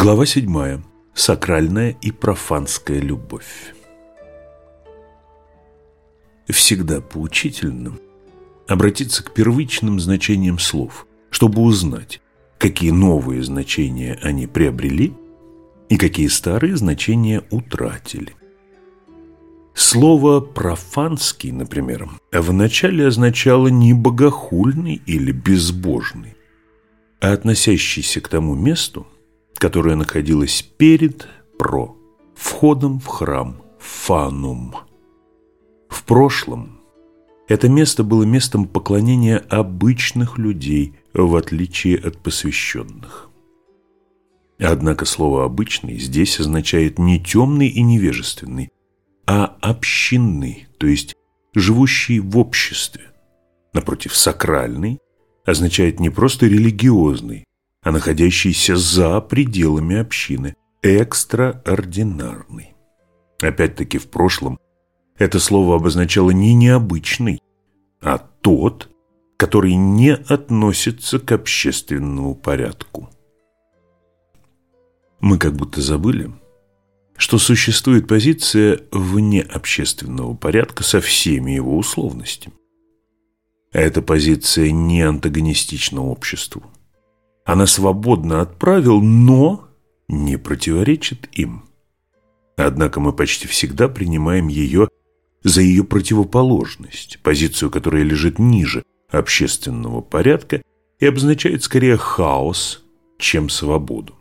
Глава 7. Сакральная и профанская любовь. Всегда поучительным обратиться к первичным значениям слов, чтобы узнать, какие новые значения они приобрели и какие старые значения утратили. Слово «профанский», например, вначале означало не «богохульный» или «безбожный», а относящийся к тому месту, которая находилась перед Про, входом в храм Фанум. В прошлом это место было местом поклонения обычных людей, в отличие от посвященных. Однако слово «обычный» здесь означает не темный и невежественный, а общинный, то есть живущий в обществе. Напротив, сакральный означает не просто религиозный, а находящийся за пределами общины, экстраординарный. Опять-таки в прошлом это слово обозначало не необычный, а тот, который не относится к общественному порядку. Мы как будто забыли, что существует позиция вне общественного порядка со всеми его условностями. Эта позиция не антагонистична обществу – она свободно отправил, но не противоречит им. Однако мы почти всегда принимаем ее за ее противоположность, позицию, которая лежит ниже общественного порядка и обозначает скорее хаос, чем свободу.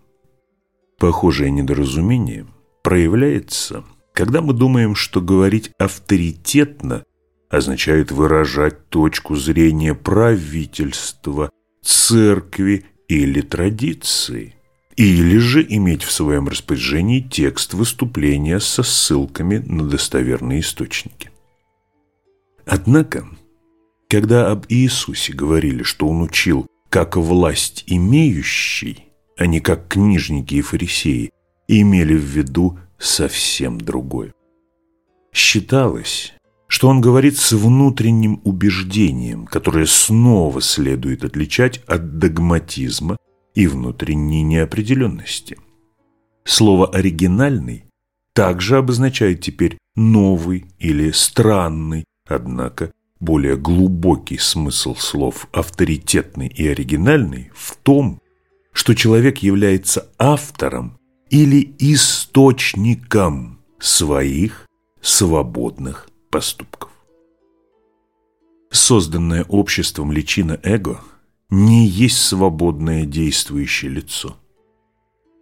Похожее недоразумение проявляется, когда мы думаем, что говорить авторитетно означает выражать точку зрения правительства, церкви или традиции, или же иметь в своем распоряжении текст выступления со ссылками на достоверные источники. Однако, когда об Иисусе говорили, что он учил как власть имеющий, а не как книжники и фарисеи, имели в виду совсем другое. Считалось, что он говорит с внутренним убеждением, которое снова следует отличать от догматизма и внутренней неопределенности. Слово «оригинальный» также обозначает теперь новый или странный, однако более глубокий смысл слов «авторитетный» и «оригинальный» в том, что человек является автором или источником своих свободных поступков. Созданное обществом личина эго не есть свободное действующее лицо.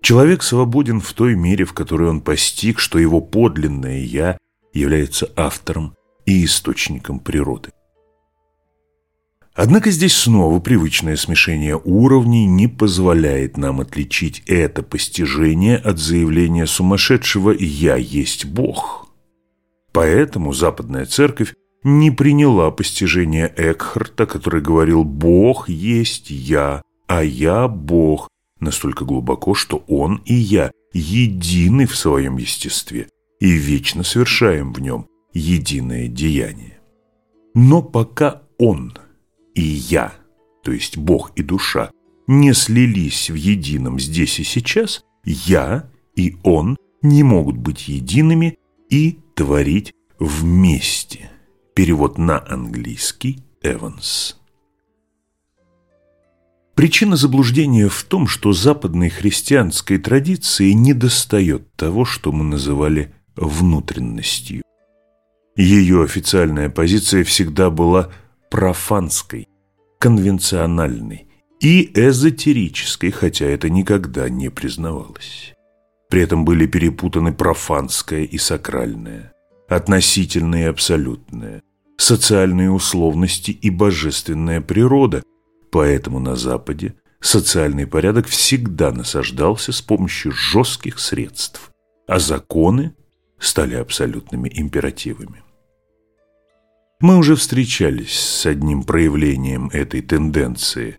Человек свободен в той мере, в которой он постиг, что его подлинное «я» является автором и источником природы. Однако здесь снова привычное смешение уровней не позволяет нам отличить это постижение от заявления сумасшедшего «я есть Бог», Поэтому Западная Церковь не приняла постижение Экхарта, который говорил «Бог есть я, а я Бог», настолько глубоко, что он и я едины в своем естестве и вечно совершаем в нем единое деяние. Но пока он и я, то есть Бог и душа, не слились в едином здесь и сейчас, я и он не могут быть едиными и творить вместе. Перевод на английский Эванс. Причина заблуждения в том, что западной христианской традиции недостает того, что мы называли внутренностью. Ее официальная позиция всегда была профанской, конвенциональной и эзотерической, хотя это никогда не признавалось. При этом были перепутаны профанское и сакральное, относительное и абсолютное, социальные условности и божественная природа, поэтому на Западе социальный порядок всегда насаждался с помощью жестких средств, а законы стали абсолютными императивами. Мы уже встречались с одним проявлением этой тенденции,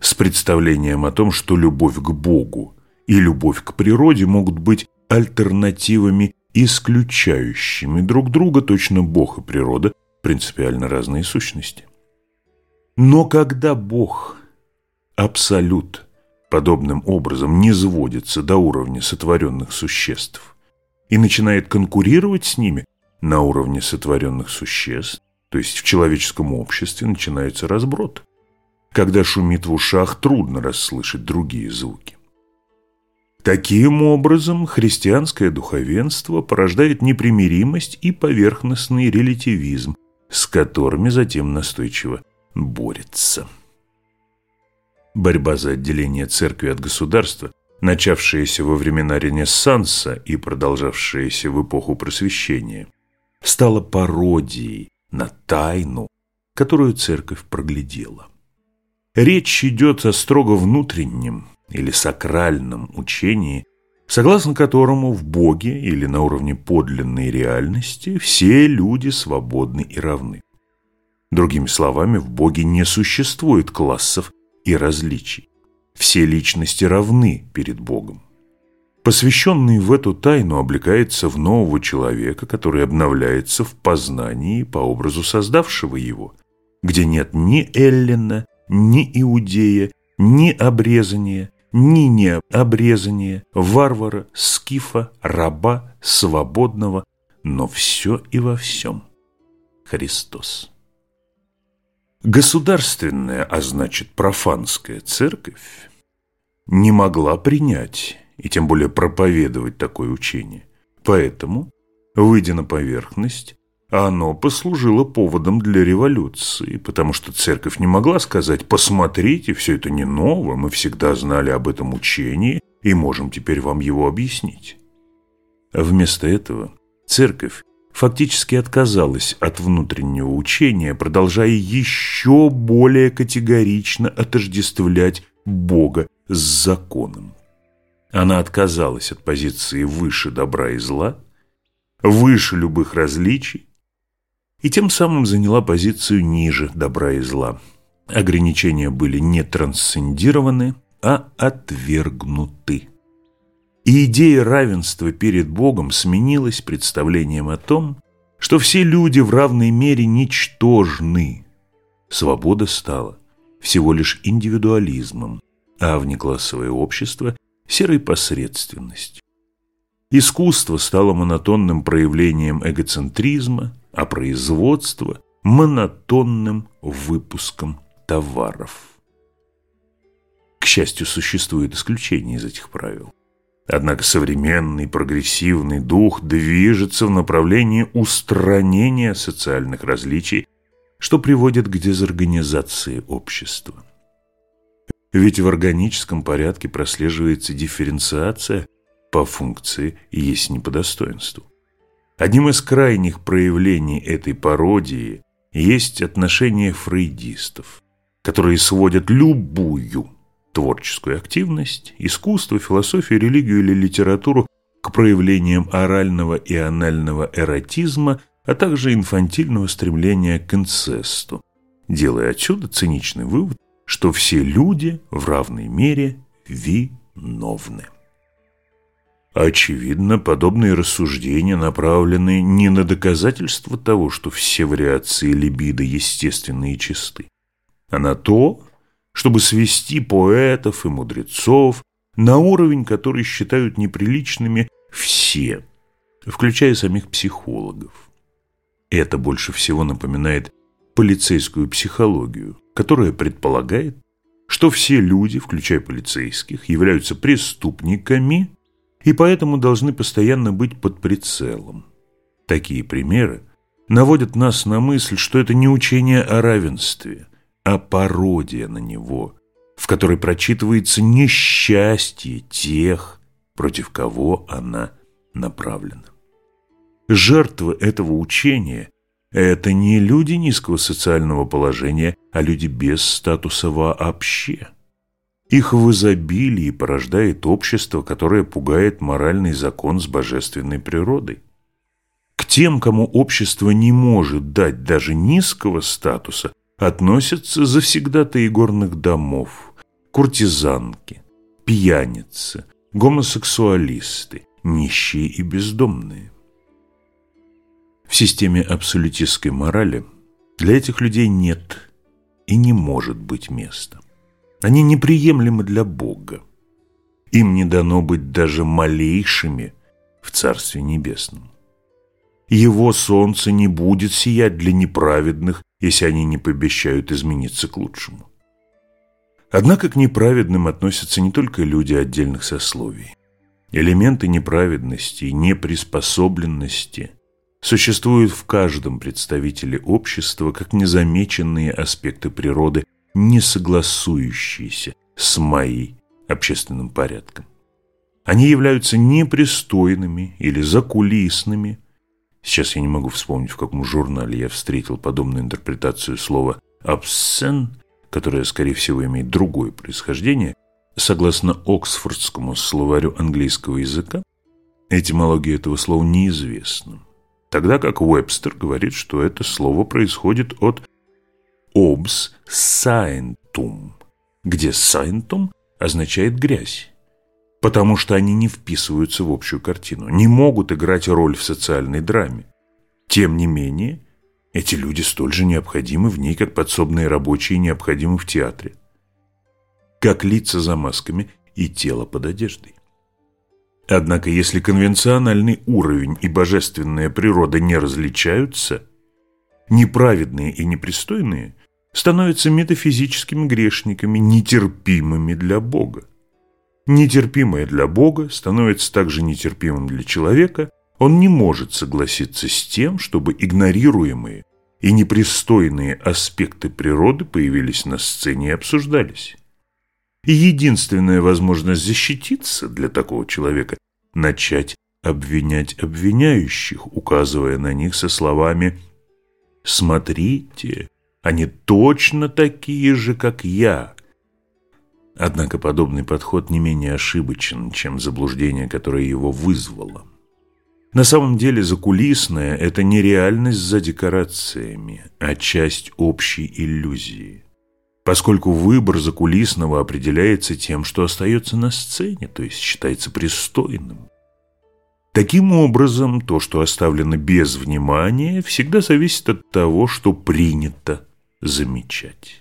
с представлением о том, что любовь к Богу и любовь к природе могут быть альтернативами, исключающими друг друга точно Бог и природа, принципиально разные сущности. Но когда Бог, абсолют, подобным образом не сводится до уровня сотворенных существ и начинает конкурировать с ними на уровне сотворенных существ, то есть в человеческом обществе начинается разброд. Когда шумит в ушах, трудно расслышать другие звуки. Таким образом, христианское духовенство порождает непримиримость и поверхностный релятивизм, с которыми затем настойчиво борется. Борьба за отделение церкви от государства, начавшаяся во времена Ренессанса и продолжавшаяся в эпоху Просвещения, стала пародией на тайну, которую церковь проглядела. Речь идет о строго внутреннем, или сакральном учении, согласно которому в Боге или на уровне подлинной реальности все люди свободны и равны. Другими словами, в Боге не существует классов и различий. Все личности равны перед Богом. Посвященный в эту тайну облекается в нового человека, который обновляется в познании по образу создавшего его, где нет ни Эллина, ни Иудея, ни обрезания, нине обрезания, варвара, скифа, раба, свободного, но все и во всем Христос. Государственная, а значит профанская церковь не могла принять и тем более проповедовать такое учение. Поэтому, выйдя на поверхность, оно послужило поводом для революции, потому что церковь не могла сказать «посмотрите, все это не ново, мы всегда знали об этом учении и можем теперь вам его объяснить». Вместо этого церковь фактически отказалась от внутреннего учения, продолжая еще более категорично отождествлять Бога с законом. Она отказалась от позиции выше добра и зла, выше любых различий, и тем самым заняла позицию ниже добра и зла. Ограничения были не трансцендированы, а отвергнуты. И идея равенства перед Богом сменилась представлением о том, что все люди в равной мере ничтожны. Свобода стала всего лишь индивидуализмом, а внеклассовое общество – серой посредственностью. Искусство стало монотонным проявлением эгоцентризма – а производство монотонным выпуском товаров. К счастью, существует исключение из этих правил. Однако современный прогрессивный дух движется в направлении устранения социальных различий, что приводит к дезорганизации общества. Ведь в органическом порядке прослеживается дифференциация по функции, если не по достоинству. Одним из крайних проявлений этой пародии есть отношение фрейдистов, которые сводят любую творческую активность, искусство, философию, религию или литературу к проявлениям орального и анального эротизма, а также инфантильного стремления к инцесту, делая отсюда циничный вывод, что все люди в равной мере виновны. Очевидно, подобные рассуждения направлены не на доказательство того, что все вариации либидо естественные и чисты, а на то, чтобы свести поэтов и мудрецов на уровень, который считают неприличными все, включая самих психологов. Это больше всего напоминает полицейскую психологию, которая предполагает, что все люди, включая полицейских, являются преступниками – и поэтому должны постоянно быть под прицелом. Такие примеры наводят нас на мысль, что это не учение о равенстве, а пародия на него, в которой прочитывается несчастье тех, против кого она направлена. Жертвы этого учения – это не люди низкого социального положения, а люди без статуса вообще – их в изобилии порождает общество, которое пугает моральный закон с божественной природой. К тем, кому общество не может дать даже низкого статуса, относятся завсегдатаи горных домов, куртизанки, пьяницы, гомосексуалисты, нищие и бездомные. В системе абсолютистской морали для этих людей нет и не может быть места. Они неприемлемы для Бога. Им не дано быть даже малейшими в Царстве Небесном. Его солнце не будет сиять для неправедных, если они не пообещают измениться к лучшему. Однако к неправедным относятся не только люди отдельных сословий. Элементы неправедности и неприспособленности существуют в каждом представителе общества как незамеченные аспекты природы, не согласующиеся с моей общественным порядком. Они являются непристойными или закулисными. Сейчас я не могу вспомнить, в каком журнале я встретил подобную интерпретацию слова «обсцен», которое, скорее всего, имеет другое происхождение. Согласно Оксфордскому словарю английского языка, этимология этого слова неизвестна. Тогда как Уэбстер говорит, что это слово происходит от obs saentum, где saentum означает грязь, потому что они не вписываются в общую картину, не могут играть роль в социальной драме. Тем не менее, эти люди столь же необходимы в ней, как подсобные рабочие необходимы в театре, как лица за масками и тело под одеждой. Однако, если конвенциональный уровень и божественная природа не различаются, неправедные и непристойные становятся метафизическими грешниками, нетерпимыми для Бога. Нетерпимое для Бога становится также нетерпимым для человека, он не может согласиться с тем, чтобы игнорируемые и непристойные аспекты природы появились на сцене и обсуждались. И единственная возможность защититься для такого человека – начать обвинять обвиняющих, указывая на них со словами «Смотрите, они точно такие же, как я. Однако подобный подход не менее ошибочен, чем заблуждение, которое его вызвало. На самом деле закулисное – это не реальность за декорациями, а часть общей иллюзии. Поскольку выбор закулисного определяется тем, что остается на сцене, то есть считается пристойным. Таким образом, то, что оставлено без внимания, всегда зависит от того, что принято замечать.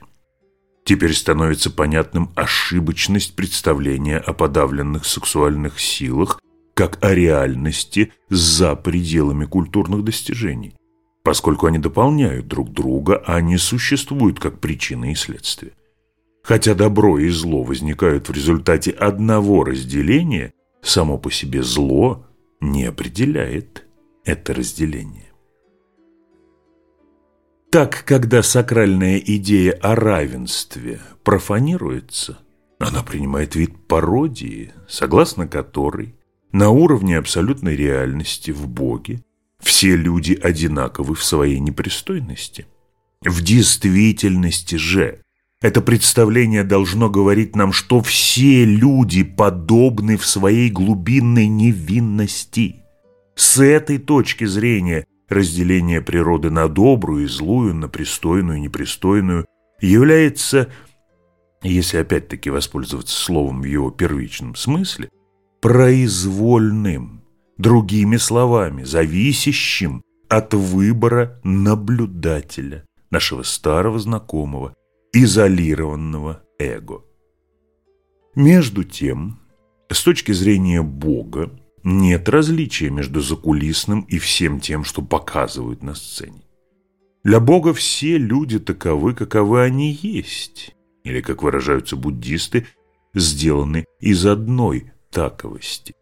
Теперь становится понятным ошибочность представления о подавленных сексуальных силах как о реальности за пределами культурных достижений, поскольку они дополняют друг друга, а не существуют как причины и следствия. Хотя добро и зло возникают в результате одного разделения, само по себе зло не определяет это разделение. Так, когда сакральная идея о равенстве профанируется, она принимает вид пародии, согласно которой на уровне абсолютной реальности в Боге все люди одинаковы в своей непристойности. В действительности же это представление должно говорить нам, что все люди подобны в своей глубинной невинности. С этой точки зрения разделение природы на добрую и злую, на пристойную и непристойную, является, если опять-таки воспользоваться словом в его первичном смысле, произвольным, другими словами, зависящим от выбора наблюдателя, нашего старого знакомого, изолированного эго. Между тем, с точки зрения Бога, нет различия между закулисным и всем тем, что показывают на сцене. Для Бога все люди таковы, каковы они есть, или, как выражаются буддисты, сделаны из одной таковости.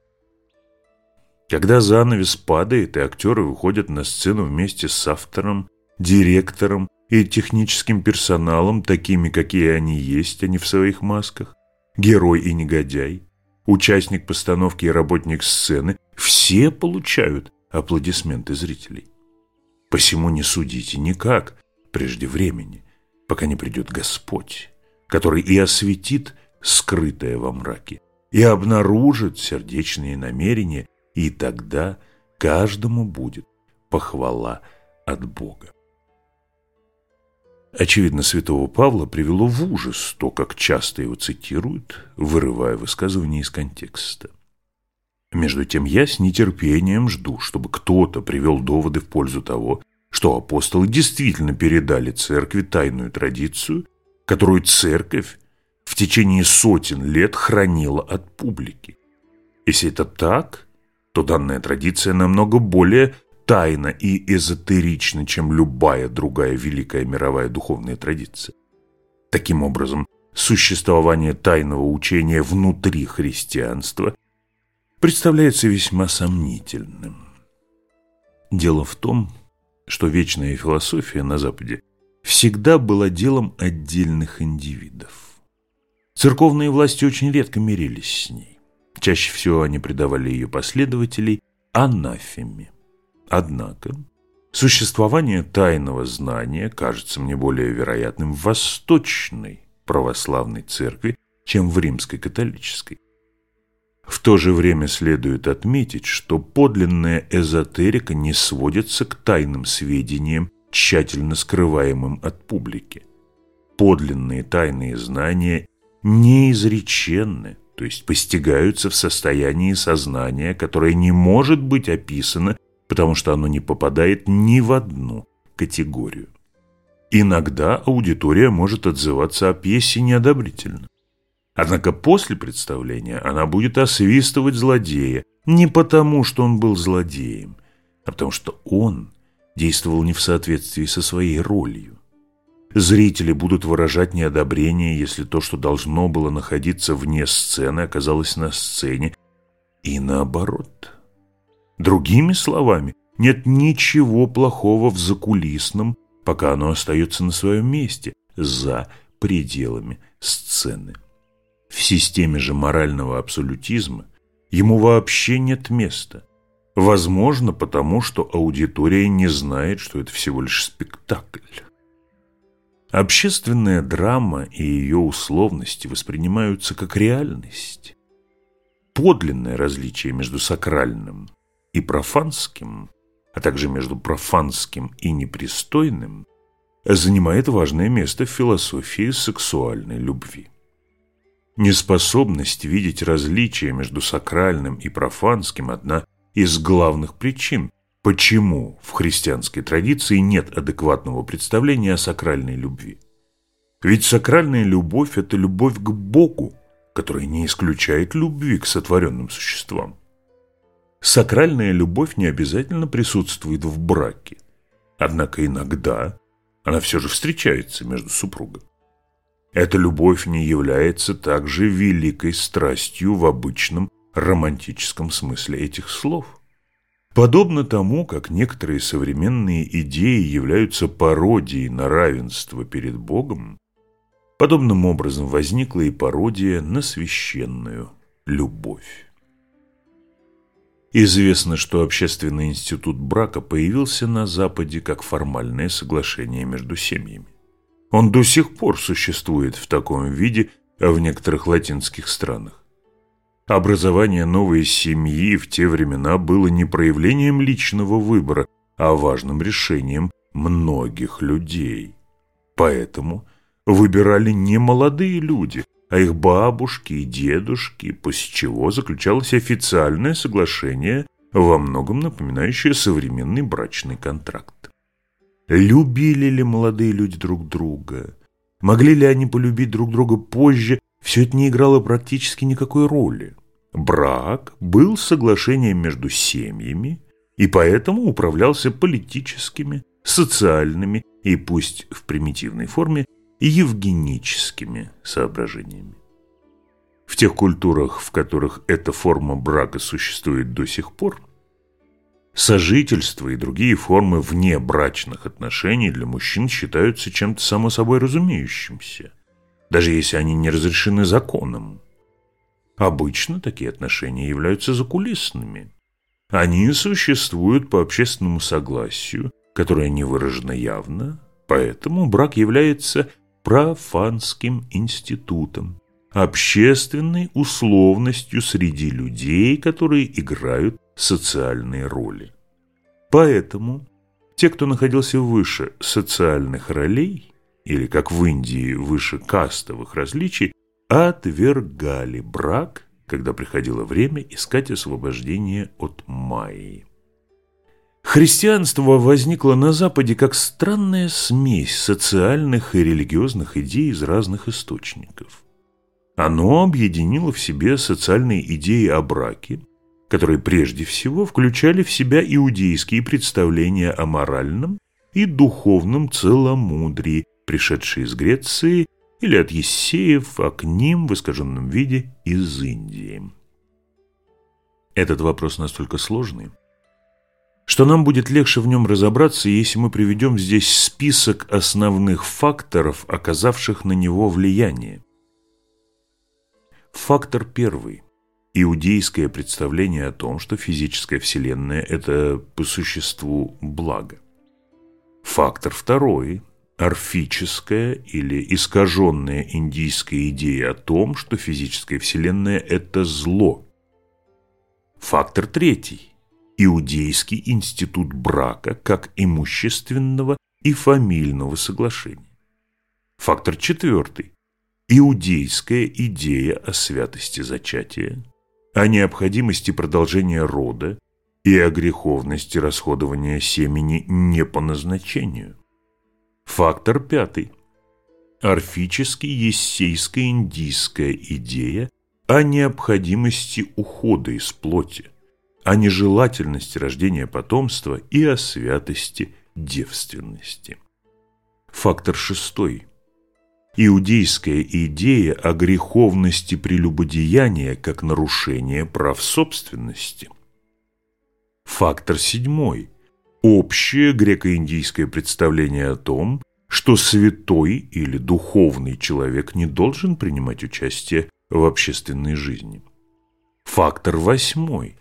Когда занавес падает, и актеры выходят на сцену вместе с автором, директором и техническим персоналом, такими, какие они есть, а не в своих масках, герой и негодяй, Участник постановки и работник сцены все получают аплодисменты зрителей. Посему не судите никак прежде времени, пока не придет Господь, который и осветит скрытое во мраке, и обнаружит сердечные намерения, и тогда каждому будет похвала от Бога. Очевидно, святого Павла привело в ужас то, как часто его цитируют, вырывая высказывания из контекста. Между тем я с нетерпением жду, чтобы кто-то привел доводы в пользу того, что апостолы действительно передали церкви тайную традицию, которую церковь в течение сотен лет хранила от публики. Если это так, то данная традиция намного более тайно и эзотерично, чем любая другая великая мировая духовная традиция. Таким образом, существование тайного учения внутри христианства представляется весьма сомнительным. Дело в том, что вечная философия на Западе всегда была делом отдельных индивидов. Церковные власти очень редко мирились с ней. Чаще всего они предавали ее последователей анафеме. Однако, существование тайного знания кажется мне более вероятным в восточной православной церкви, чем в римской католической. В то же время следует отметить, что подлинная эзотерика не сводится к тайным сведениям, тщательно скрываемым от публики. Подлинные тайные знания неизреченны, то есть постигаются в состоянии сознания, которое не может быть описано потому что оно не попадает ни в одну категорию. Иногда аудитория может отзываться о пьесе неодобрительно. Однако после представления она будет освистывать злодея не потому, что он был злодеем, а потому что он действовал не в соответствии со своей ролью. Зрители будут выражать неодобрение, если то, что должно было находиться вне сцены, оказалось на сцене, и наоборот – Другими словами, нет ничего плохого в закулисном, пока оно остается на своем месте, за пределами сцены. В системе же морального абсолютизма ему вообще нет места. Возможно, потому что аудитория не знает, что это всего лишь спектакль. Общественная драма и ее условности воспринимаются как реальность. Подлинное различие между сакральным и профанским, а также между профанским и непристойным, занимает важное место в философии сексуальной любви. Неспособность видеть различия между сакральным и профанским – одна из главных причин, почему в христианской традиции нет адекватного представления о сакральной любви. Ведь сакральная любовь – это любовь к Богу, которая не исключает любви к сотворенным существам. Сакральная любовь не обязательно присутствует в браке. Однако иногда она все же встречается между супругами. Эта любовь не является также великой страстью в обычном романтическом смысле этих слов. Подобно тому, как некоторые современные идеи являются пародией на равенство перед Богом, подобным образом возникла и пародия на священную любовь. Известно, что общественный институт брака появился на Западе как формальное соглашение между семьями. Он до сих пор существует в таком виде а в некоторых латинских странах. Образование новой семьи в те времена было не проявлением личного выбора, а важным решением многих людей. Поэтому выбирали не молодые люди, а их бабушки и дедушки, после чего заключалось официальное соглашение, во многом напоминающее современный брачный контракт. Любили ли молодые люди друг друга? Могли ли они полюбить друг друга позже? Все это не играло практически никакой роли. Брак был соглашением между семьями и поэтому управлялся политическими, социальными и пусть в примитивной форме евгеническими соображениями. В тех культурах, в которых эта форма брака существует до сих пор, сожительство и другие формы вне брачных отношений для мужчин считаются чем-то само собой разумеющимся, даже если они не разрешены законом. Обычно такие отношения являются закулисными. Они существуют по общественному согласию, которое не выражено явно, поэтому брак является профанским институтом, общественной условностью среди людей, которые играют социальные роли. Поэтому те, кто находился выше социальных ролей, или, как в Индии, выше кастовых различий, отвергали брак, когда приходило время искать освобождение от майи. Христианство возникло на Западе как странная смесь социальных и религиозных идей из разных источников. Оно объединило в себе социальные идеи о браке, которые прежде всего включали в себя иудейские представления о моральном и духовном целомудрии, пришедшие из Греции или от ессеев, а к ним в искаженном виде из Индии. Этот вопрос настолько сложный, что нам будет легче в нем разобраться, если мы приведем здесь список основных факторов, оказавших на него влияние. Фактор первый. Иудейское представление о том, что физическая вселенная – это по существу благо. Фактор второй – орфическая или искаженная индийская идея о том, что физическая вселенная – это зло. Фактор третий Иудейский институт брака как имущественного и фамильного соглашения. Фактор четвертый. Иудейская идея о святости зачатия, о необходимости продолжения рода и о греховности расходования семени не по назначению. Фактор пятый. Орфически-ессейско-индийская идея о необходимости ухода из плоти – о нежелательности рождения потомства и о святости девственности. Фактор шестой. Иудейская идея о греховности прелюбодеяния как нарушение прав собственности. Фактор седьмой. Общее греко-индийское представление о том, что святой или духовный человек не должен принимать участие в общественной жизни. Фактор восьмой –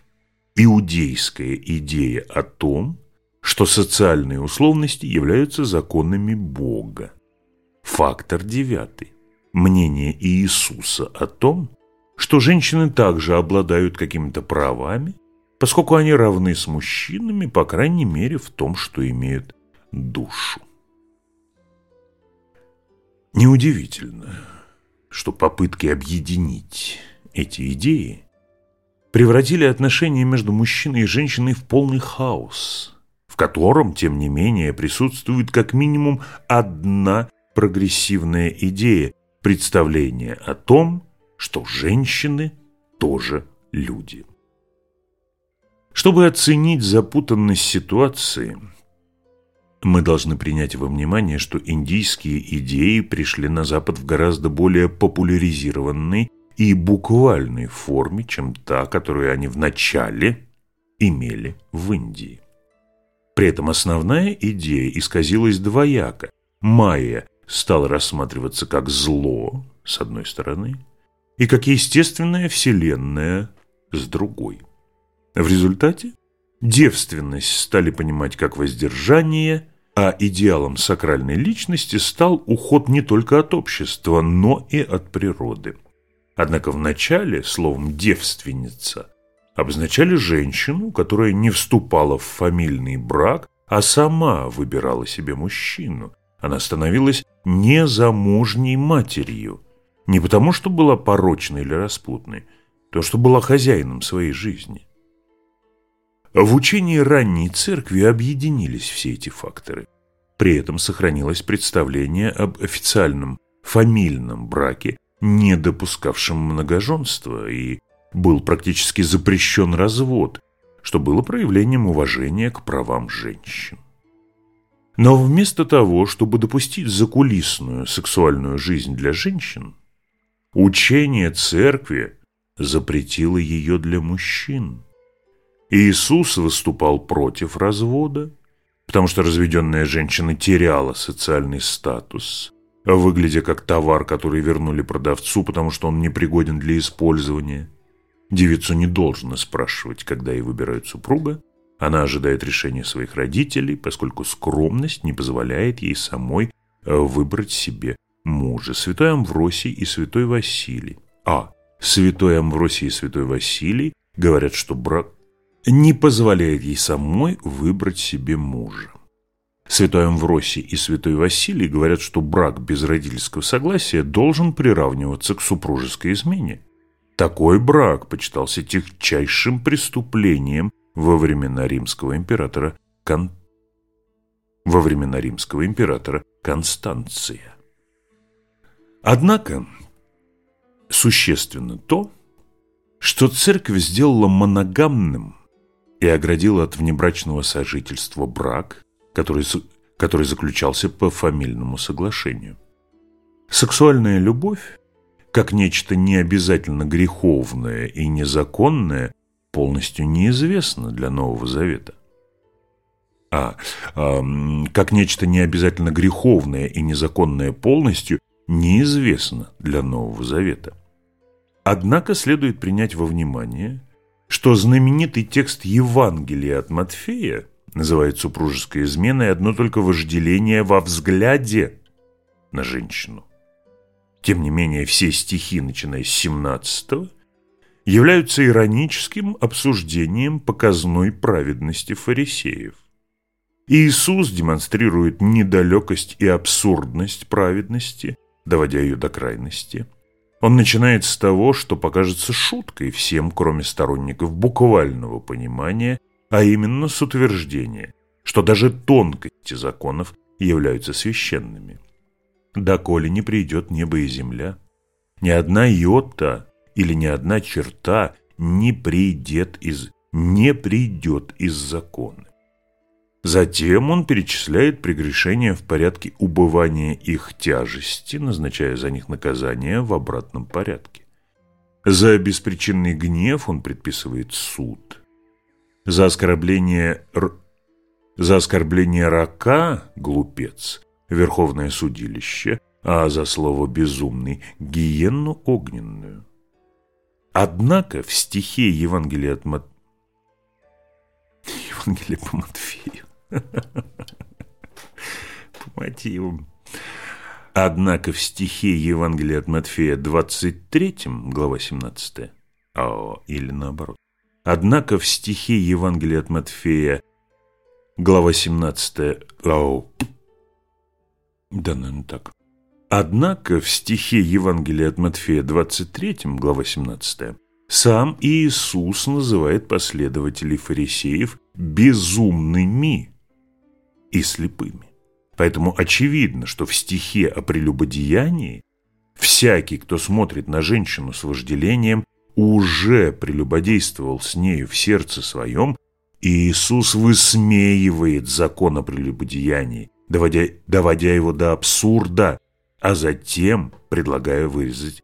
иудейская идея о том, что социальные условности являются законами Бога. Фактор девятый. Мнение Иисуса о том, что женщины также обладают какими-то правами, поскольку они равны с мужчинами, по крайней мере, в том, что имеют душу. Неудивительно, что попытки объединить эти идеи превратили отношения между мужчиной и женщиной в полный хаос, в котором, тем не менее, присутствует как минимум одна прогрессивная идея – представление о том, что женщины тоже люди. Чтобы оценить запутанность ситуации, мы должны принять во внимание, что индийские идеи пришли на Запад в гораздо более популяризированной и буквальной форме, чем та, которую они вначале имели в Индии. При этом основная идея исказилась двояко. Майя стала рассматриваться как зло, с одной стороны, и как естественная вселенная, с другой. В результате девственность стали понимать как воздержание, а идеалом сакральной личности стал уход не только от общества, но и от природы – Однако в начале словом «девственница» обозначали женщину, которая не вступала в фамильный брак, а сама выбирала себе мужчину. Она становилась незамужней матерью. Не потому, что была порочной или распутной, то, что была хозяином своей жизни. В учении ранней церкви объединились все эти факторы. При этом сохранилось представление об официальном фамильном браке не допускавшим многоженства, и был практически запрещен развод, что было проявлением уважения к правам женщин. Но вместо того, чтобы допустить закулисную сексуальную жизнь для женщин, учение церкви запретило ее для мужчин. Иисус выступал против развода, потому что разведенная женщина теряла социальный статус – выглядя как товар, который вернули продавцу, потому что он непригоден для использования. Девицу не должно спрашивать, когда ей выбирают супруга. Она ожидает решения своих родителей, поскольку скромность не позволяет ей самой э, выбрать себе мужа. Святой Амвросий и Святой Василий. А. Святой Амвросий и Святой Василий говорят, что брак не позволяет ей самой выбрать себе мужа. Святой Амвросий и Святой Василий говорят, что брак без родительского согласия должен приравниваться к супружеской измене. Такой брак почитался тихчайшим преступлением во времена римского императора Кон... во времена римского императора Констанция. Однако существенно то, что церковь сделала моногамным и оградила от внебрачного сожительства брак, который, который заключался по фамильному соглашению. Сексуальная любовь, как нечто необязательно греховное и незаконное, полностью неизвестно для Нового Завета. А, а как нечто необязательно греховное и незаконное полностью неизвестно для Нового Завета. Однако следует принять во внимание, что знаменитый текст Евангелия от Матфея – Называют супружеской изменой одно только вожделение во взгляде на женщину. Тем не менее, все стихи, начиная с 17 являются ироническим обсуждением показной праведности фарисеев. Иисус демонстрирует недалекость и абсурдность праведности, доводя ее до крайности. Он начинает с того, что покажется шуткой всем, кроме сторонников буквального понимания – а именно с утверждения, что даже тонкости законов являются священными. Доколе не придет небо и земля, ни одна йота или ни одна черта не придет из, не придет из закона. Затем он перечисляет прегрешения в порядке убывания их тяжести, назначая за них наказание в обратном порядке. За беспричинный гнев он предписывает суд – за оскорбление р... За оскорбление рака – глупец, Верховное судилище, а за слово «безумный» – гиенну огненную. Однако в стихе Евангелия от Мат... Евангелие по Матфею. По мотивам. Однако в стихе Евангелия от Матфея 23, глава 17, а, или наоборот, Однако в стихе Евангелия от Матфея, глава 17, о, да, наверное, так. Однако в стихе Евангелия от Матфея 23, глава 17, сам Иисус называет последователей фарисеев безумными и слепыми. Поэтому очевидно, что в стихе о прелюбодеянии всякий, кто смотрит на женщину с вожделением, уже прелюбодействовал с нею в сердце своем, и Иисус высмеивает закон о прелюбодеянии, доводя, доводя его до абсурда, а затем предлагая вырезать,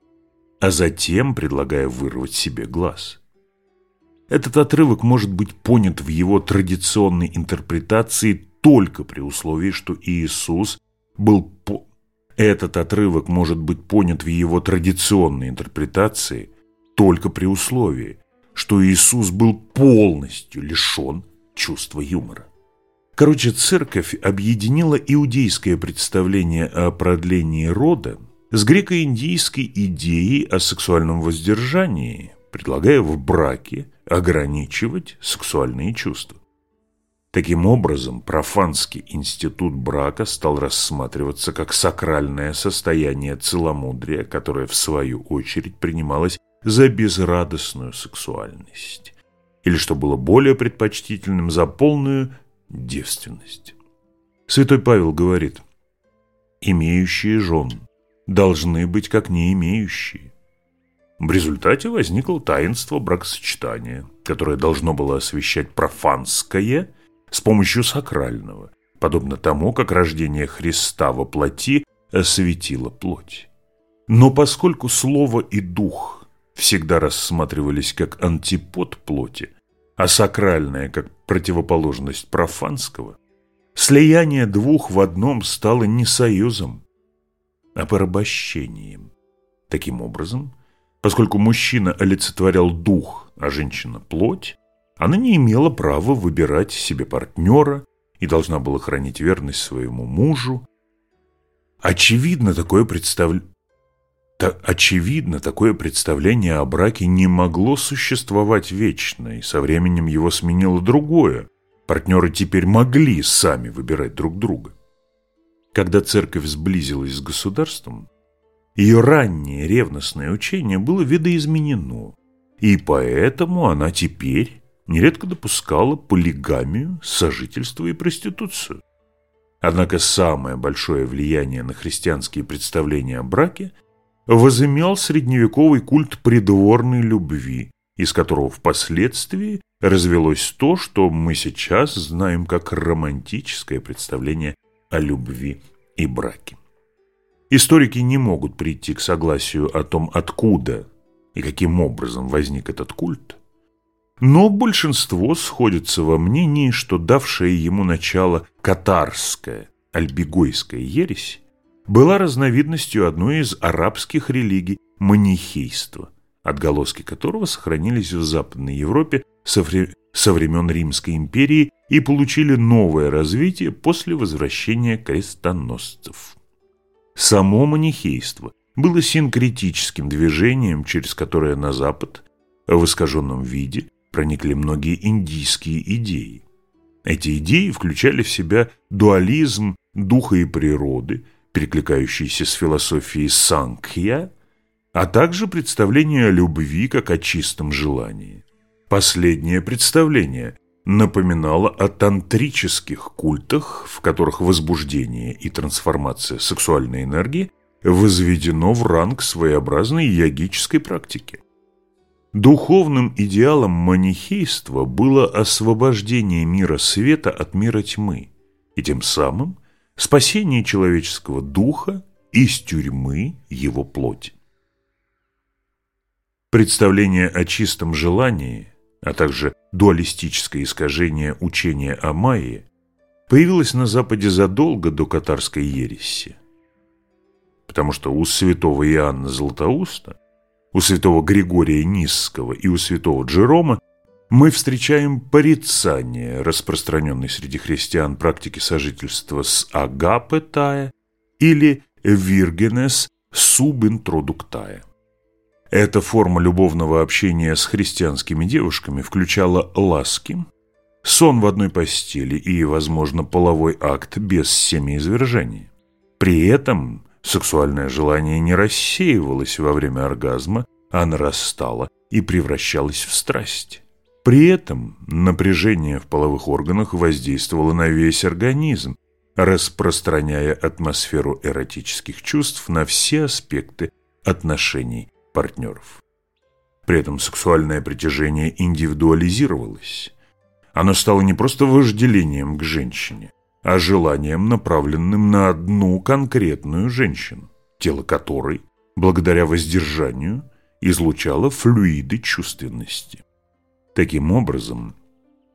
а затем предлагая вырвать себе глаз. Этот отрывок может быть понят в его традиционной интерпретации только при условии, что Иисус был по... Этот отрывок может быть понят в его традиционной интерпретации – только при условии, что Иисус был полностью лишен чувства юмора. Короче, церковь объединила иудейское представление о продлении рода с греко-индийской идеей о сексуальном воздержании, предлагая в браке ограничивать сексуальные чувства. Таким образом, профанский институт брака стал рассматриваться как сакральное состояние целомудрия, которое в свою очередь принималось за безрадостную сексуальность, или, что было более предпочтительным, за полную девственность. Святой Павел говорит, «Имеющие жен должны быть как не имеющие». В результате возникло таинство бракосочетания, которое должно было освещать профанское с помощью сакрального, подобно тому, как рождение Христа во плоти осветило плоть. Но поскольку слово и дух всегда рассматривались как антипод плоти, а сакральное как противоположность профанского, слияние двух в одном стало не союзом, а порабощением. Таким образом, поскольку мужчина олицетворял дух, а женщина – плоть, она не имела права выбирать себе партнера и должна была хранить верность своему мужу. Очевидно, такое представление Очевидно, такое представление о браке не могло существовать вечно, и со временем его сменило другое. Партнеры теперь могли сами выбирать друг друга. Когда церковь сблизилась с государством, ее раннее ревностное учение было видоизменено, и поэтому она теперь нередко допускала полигамию, сожительство и проституцию. Однако самое большое влияние на христианские представления о браке – возымел средневековый культ придворной любви, из которого впоследствии развелось то, что мы сейчас знаем как романтическое представление о любви и браке. Историки не могут прийти к согласию о том, откуда и каким образом возник этот культ, но большинство сходится во мнении, что давшая ему начало катарская, альбегойская ересь была разновидностью одной из арабских религий – манихейства, отголоски которого сохранились в Западной Европе со, вре... со времен Римской империи и получили новое развитие после возвращения крестоносцев. Само манихейство было синкретическим движением, через которое на Запад в искаженном виде проникли многие индийские идеи. Эти идеи включали в себя дуализм духа и природы – перекликающиеся с философией Санкхья, а также представление о любви как о чистом желании. Последнее представление напоминало о тантрических культах, в которых возбуждение и трансформация сексуальной энергии возведено в ранг своеобразной йогической практики. Духовным идеалом манихейства было освобождение мира света от мира тьмы, и тем самым – спасение человеческого духа из тюрьмы его плоти. Представление о чистом желании, а также дуалистическое искажение учения о Майе появилось на Западе задолго до катарской ереси. Потому что у святого Иоанна Златоуста, у святого Григория Низского и у святого Джерома мы встречаем порицание, распространенной среди христиан практики сожительства с агапетая или виргенес субинтродуктая. Эта форма любовного общения с христианскими девушками включала ласки, сон в одной постели и, возможно, половой акт без семиизвержения. При этом сексуальное желание не рассеивалось во время оргазма, а нарастало и превращалось в страсть. При этом напряжение в половых органах воздействовало на весь организм, распространяя атмосферу эротических чувств на все аспекты отношений партнеров. При этом сексуальное притяжение индивидуализировалось. Оно стало не просто вожделением к женщине, а желанием, направленным на одну конкретную женщину, тело которой, благодаря воздержанию, излучало флюиды чувственности. Таким образом,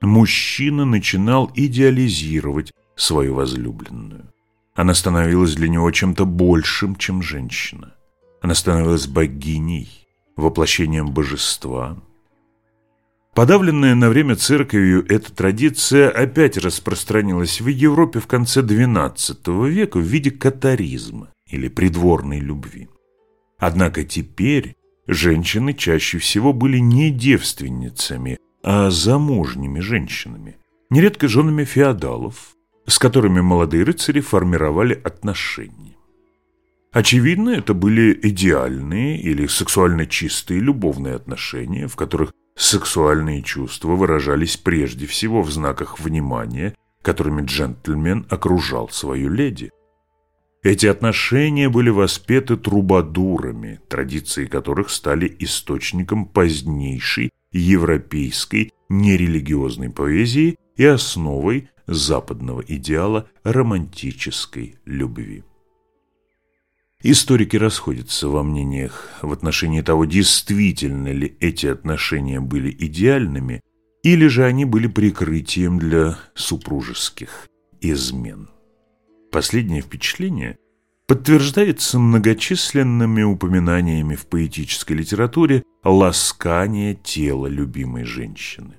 мужчина начинал идеализировать свою возлюбленную. Она становилась для него чем-то большим, чем женщина. Она становилась богиней, воплощением божества. Подавленная на время церковью эта традиция опять распространилась в Европе в конце XII века в виде катаризма или придворной любви. Однако теперь Женщины чаще всего были не девственницами, а замужними женщинами, нередко женами феодалов, с которыми молодые рыцари формировали отношения. Очевидно, это были идеальные или сексуально чистые любовные отношения, в которых сексуальные чувства выражались прежде всего в знаках внимания, которыми джентльмен окружал свою леди – эти отношения были воспеты трубадурами, традиции которых стали источником позднейшей европейской нерелигиозной поэзии и основой западного идеала романтической любви. Историки расходятся во мнениях в отношении того, действительно ли эти отношения были идеальными, или же они были прикрытием для супружеских измен. Последнее впечатление подтверждается многочисленными упоминаниями в поэтической литературе ласкания тела любимой женщины.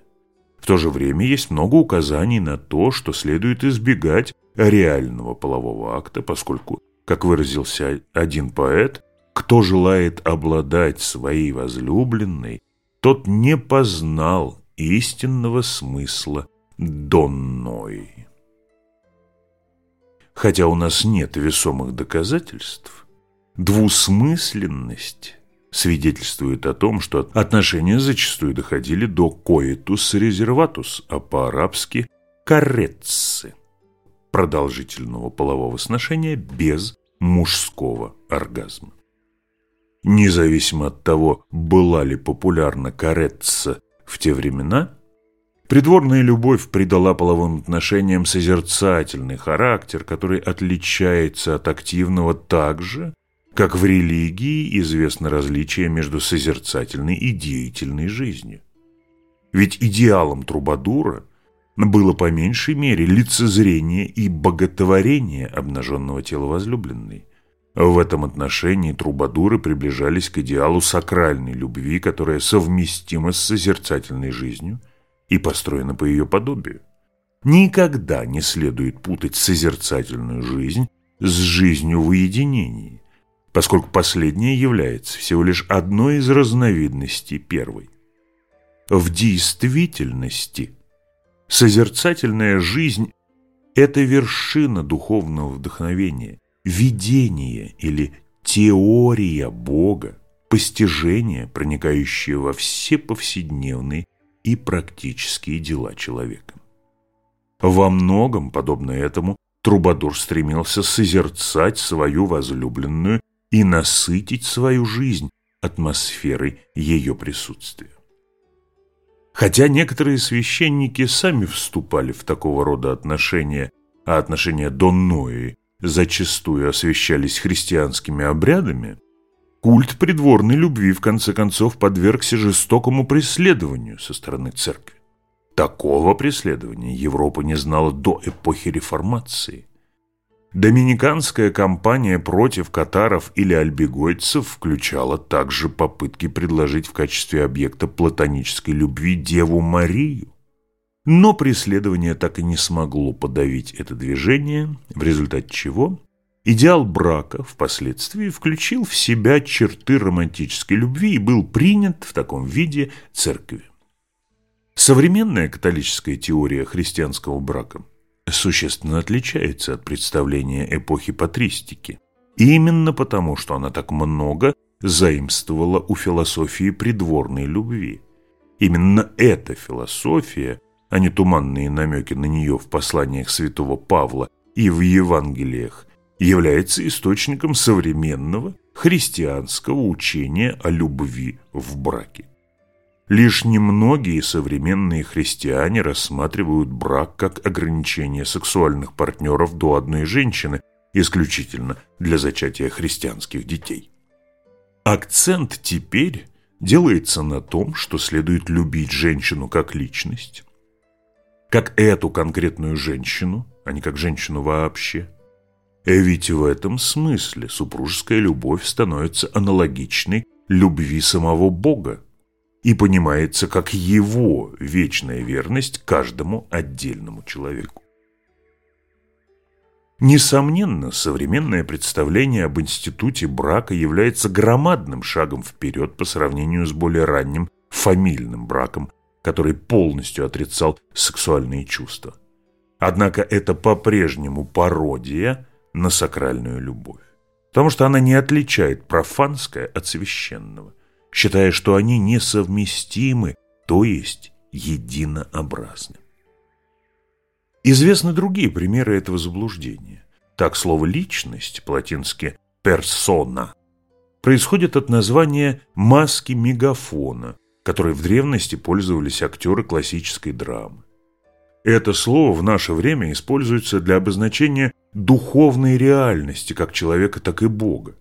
В то же время есть много указаний на то, что следует избегать реального полового акта, поскольку, как выразился один поэт, кто желает обладать своей возлюбленной, тот не познал истинного смысла донной хотя у нас нет весомых доказательств, двусмысленность свидетельствует о том, что отношения зачастую доходили до коитус резерватус, а по-арабски кареццы, продолжительного полового сношения без мужского оргазма. Независимо от того, была ли популярна каретца в те времена, Придворная любовь придала половым отношениям созерцательный характер, который отличается от активного так же, как в религии известно различие между созерцательной и деятельной жизнью. Ведь идеалом Трубадура было по меньшей мере лицезрение и боготворение обнаженного тела возлюбленной. В этом отношении трубадуры приближались к идеалу сакральной любви, которая совместима с созерцательной жизнью – и построена по ее подобию. Никогда не следует путать созерцательную жизнь с жизнью в уединении, поскольку последняя является всего лишь одной из разновидностей первой. В действительности созерцательная жизнь – это вершина духовного вдохновения, видение или теория Бога, постижение, проникающее во все повседневные и практические дела человека. Во многом, подобно этому, Трубадур стремился созерцать свою возлюбленную и насытить свою жизнь атмосферой ее присутствия. Хотя некоторые священники сами вступали в такого рода отношения, а отношения Доннои зачастую освещались христианскими обрядами, Культ придворной любви в конце концов подвергся жестокому преследованию со стороны церкви. Такого преследования Европа не знала до эпохи реформации. Доминиканская кампания против катаров или альбегойцев включала также попытки предложить в качестве объекта платонической любви Деву Марию. Но преследование так и не смогло подавить это движение, в результате чего Идеал брака впоследствии включил в себя черты романтической любви и был принят в таком виде церкви. Современная католическая теория христианского брака существенно отличается от представления эпохи патристики, именно потому, что она так много заимствовала у философии придворной любви. Именно эта философия, а не туманные намеки на нее в посланиях святого Павла и в Евангелиях – является источником современного христианского учения о любви в браке. Лишь немногие современные христиане рассматривают брак как ограничение сексуальных партнеров до одной женщины, исключительно для зачатия христианских детей. Акцент теперь делается на том, что следует любить женщину как личность, как эту конкретную женщину, а не как женщину вообще, а ведь в этом смысле супружеская любовь становится аналогичной любви самого Бога и понимается как его вечная верность каждому отдельному человеку. Несомненно, современное представление об институте брака является громадным шагом вперед по сравнению с более ранним фамильным браком, который полностью отрицал сексуальные чувства. Однако это по-прежнему пародия – на сакральную любовь. Потому что она не отличает профанское от священного, считая, что они несовместимы, то есть единообразны. Известны другие примеры этого заблуждения. Так слово «личность» по-латински «persona» происходит от названия маски мегафона, которой в древности пользовались актеры классической драмы. Это слово в наше время используется для обозначения духовной реальности как человека, так и Бога.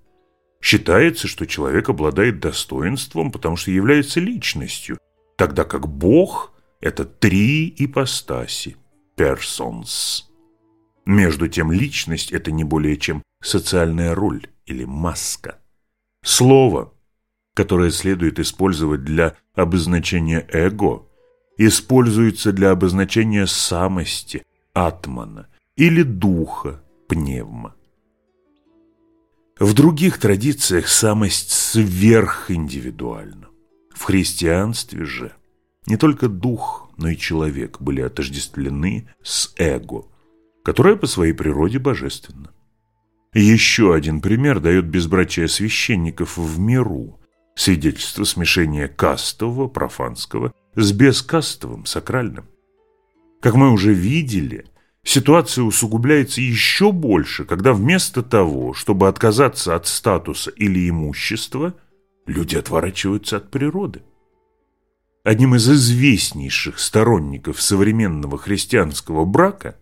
Считается, что человек обладает достоинством, потому что является личностью, тогда как Бог – это три ипостаси – persons. Между тем, личность – это не более чем социальная роль или маска. Слово, которое следует использовать для обозначения эго – используется для обозначения самости, атмана или духа, пневма. В других традициях самость сверхиндивидуальна. В христианстве же не только дух, но и человек были отождествлены с эго, которое по своей природе божественно. Еще один пример дает безбрачие священников в миру, свидетельство смешения кастового, профанского с бескастовым сакральным. Как мы уже видели, ситуация усугубляется еще больше, когда вместо того, чтобы отказаться от статуса или имущества, люди отворачиваются от природы. Одним из известнейших сторонников современного христианского брака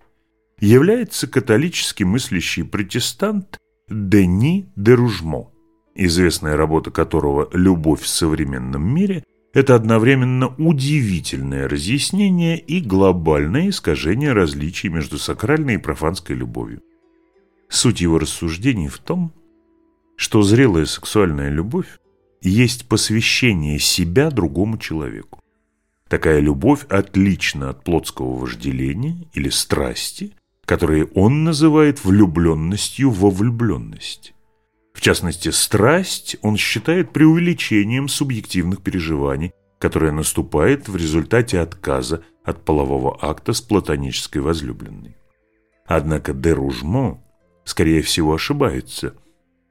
является католический мыслящий протестант Дени де Ружмо, известная работа которого «Любовь в современном мире» Это одновременно удивительное разъяснение и глобальное искажение различий между сакральной и профанской любовью. Суть его рассуждений в том, что зрелая сексуальная любовь есть посвящение себя другому человеку. Такая любовь отлична от плотского вожделения или страсти, которые он называет влюбленностью во влюбленность. В частности, страсть он считает преувеличением субъективных переживаний, которое наступает в результате отказа от полового акта с платонической возлюбленной. Однако де Ружмо, скорее всего, ошибается,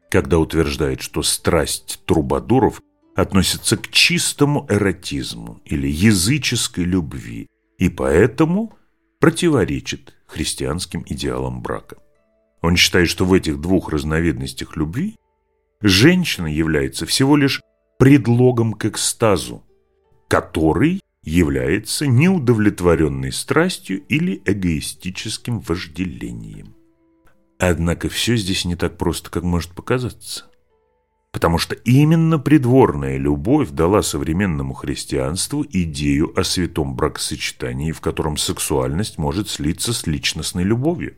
когда утверждает, что страсть трубадуров относится к чистому эротизму или языческой любви и поэтому противоречит христианским идеалам брака. Он считает, что в этих двух разновидностях любви женщина является всего лишь предлогом к экстазу, который является неудовлетворенной страстью или эгоистическим вожделением. Однако все здесь не так просто, как может показаться. Потому что именно придворная любовь дала современному христианству идею о святом бракосочетании, в котором сексуальность может слиться с личностной любовью.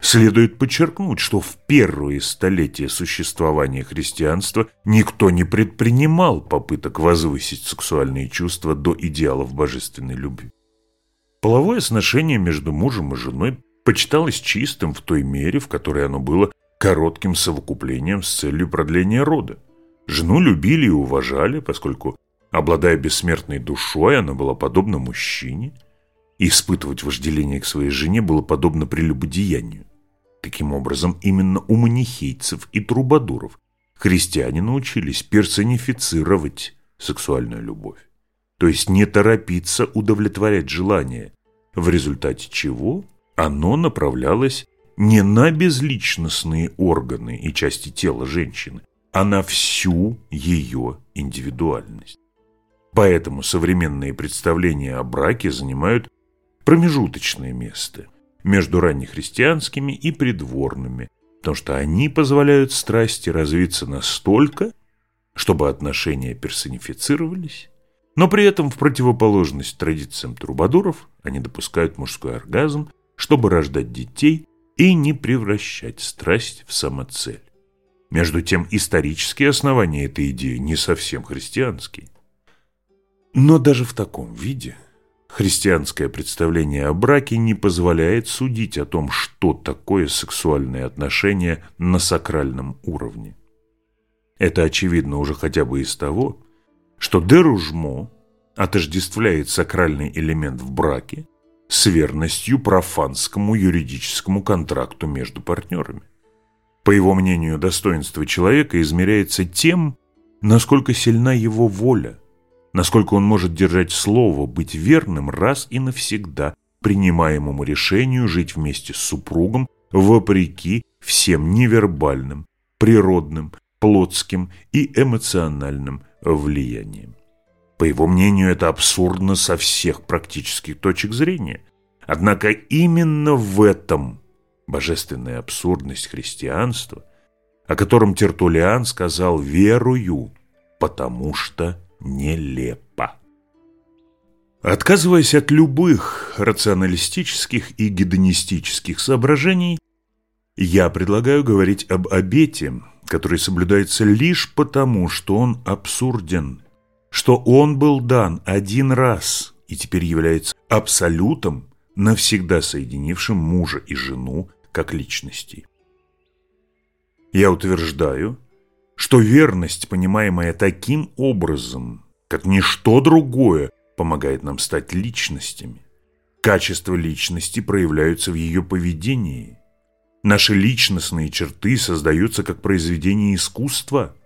Следует подчеркнуть, что в первые столетия существования христианства никто не предпринимал попыток возвысить сексуальные чувства до идеалов божественной любви. Половое сношение между мужем и женой почиталось чистым в той мере, в которой оно было коротким совокуплением с целью продления рода. Жену любили и уважали, поскольку, обладая бессмертной душой, она была подобна мужчине – и испытывать вожделение к своей жене было подобно прелюбодеянию. Таким образом, именно у манихейцев и трубадуров христиане научились персонифицировать сексуальную любовь, то есть не торопиться удовлетворять желание, в результате чего оно направлялось не на безличностные органы и части тела женщины, а на всю ее индивидуальность. Поэтому современные представления о браке занимают промежуточное место – между раннехристианскими и придворными, потому что они позволяют страсти развиться настолько, чтобы отношения персонифицировались, но при этом в противоположность традициям трубадуров они допускают мужской оргазм, чтобы рождать детей и не превращать страсть в самоцель. Между тем, исторические основания этой идеи не совсем христианские. Но даже в таком виде – Христианское представление о браке не позволяет судить о том, что такое сексуальные отношения на сакральном уровне. Это очевидно уже хотя бы из того, что Деружмо отождествляет сакральный элемент в браке с верностью профанскому юридическому контракту между партнерами. По его мнению, достоинство человека измеряется тем, насколько сильна его воля – насколько он может держать слово, быть верным раз и навсегда принимаемому решению жить вместе с супругом вопреки всем невербальным, природным, плотским и эмоциональным влияниям. По его мнению, это абсурдно со всех практических точек зрения. Однако именно в этом божественная абсурдность христианства, о котором Тертулиан сказал «верую, потому что нелепо. Отказываясь от любых рационалистических и гедонистических соображений, я предлагаю говорить об обете, который соблюдается лишь потому, что он абсурден, что он был дан один раз и теперь является абсолютом, навсегда соединившим мужа и жену как личностей. Я утверждаю, что верность, понимаемая таким образом, как ничто другое, помогает нам стать личностями. Качества личности проявляются в ее поведении. Наши личностные черты создаются как произведение искусства.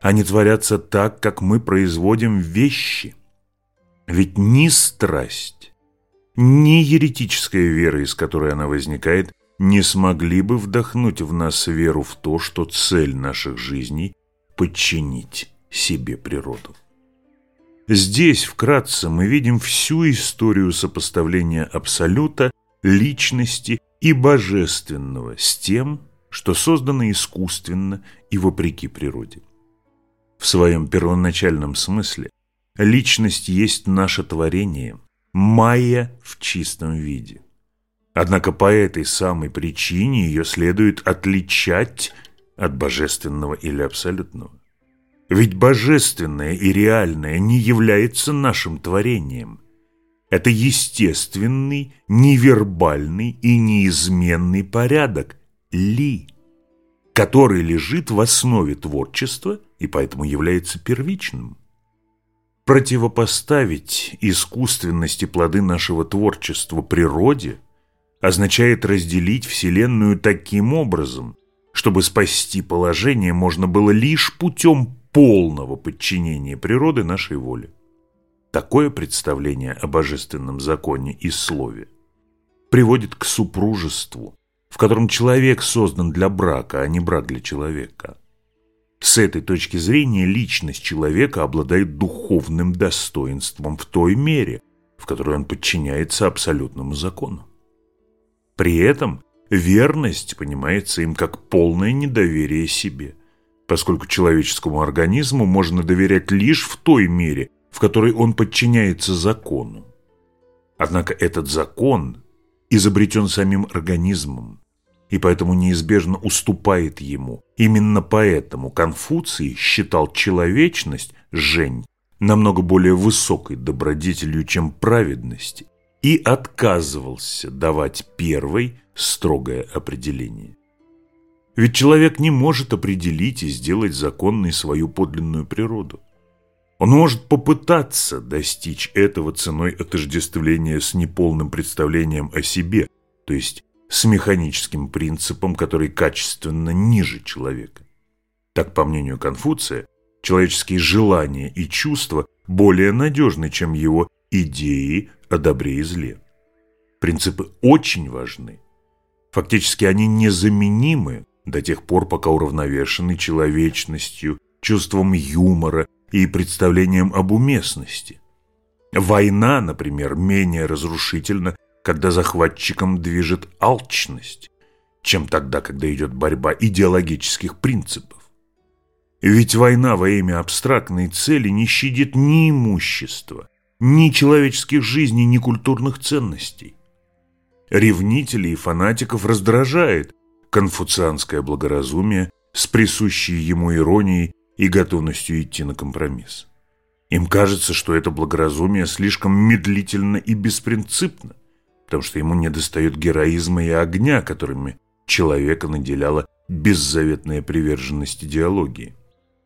Они творятся так, как мы производим вещи. Ведь ни страсть, ни еретическая вера, из которой она возникает, не смогли бы вдохнуть в нас веру в то, что цель наших жизней – подчинить себе природу. Здесь вкратце мы видим всю историю сопоставления абсолюта, личности и божественного с тем, что создано искусственно и вопреки природе. В своем первоначальном смысле личность есть наше творение, майя в чистом виде. Однако по этой самой причине ее следует отличать от божественного или абсолютного. Ведь божественное и реальное не является нашим творением. Это естественный, невербальный и неизменный порядок – ли, который лежит в основе творчества и поэтому является первичным. Противопоставить искусственности плоды нашего творчества природе – означает разделить Вселенную таким образом, чтобы спасти положение можно было лишь путем полного подчинения природы нашей воле. Такое представление о божественном законе и слове приводит к супружеству, в котором человек создан для брака, а не брак для человека. С этой точки зрения личность человека обладает духовным достоинством в той мере, в которой он подчиняется абсолютному закону. При этом верность понимается им как полное недоверие себе, поскольку человеческому организму можно доверять лишь в той мере, в которой он подчиняется закону. Однако этот закон изобретен самим организмом, и поэтому неизбежно уступает ему. Именно поэтому Конфуций считал человечность, Жень, намного более высокой добродетелью, чем праведность, и отказывался давать первой строгое определение. Ведь человек не может определить и сделать законной свою подлинную природу. Он может попытаться достичь этого ценой отождествления с неполным представлением о себе, то есть с механическим принципом, который качественно ниже человека. Так, по мнению Конфуция, человеческие желания и чувства более надежны, чем его идеи, о добре и зле. Принципы очень важны. Фактически они незаменимы до тех пор, пока уравновешены человечностью, чувством юмора и представлением об уместности. Война, например, менее разрушительна, когда захватчиком движет алчность, чем тогда, когда идет борьба идеологических принципов. Ведь война во имя абстрактной цели не щадит ни имущества, ни человеческих жизней, ни культурных ценностей. Ревнителей и фанатиков раздражает конфуцианское благоразумие с присущей ему иронией и готовностью идти на компромисс. Им кажется, что это благоразумие слишком медлительно и беспринципно, потому что ему недостает героизма и огня, которыми человека наделяла беззаветная приверженность идеологии.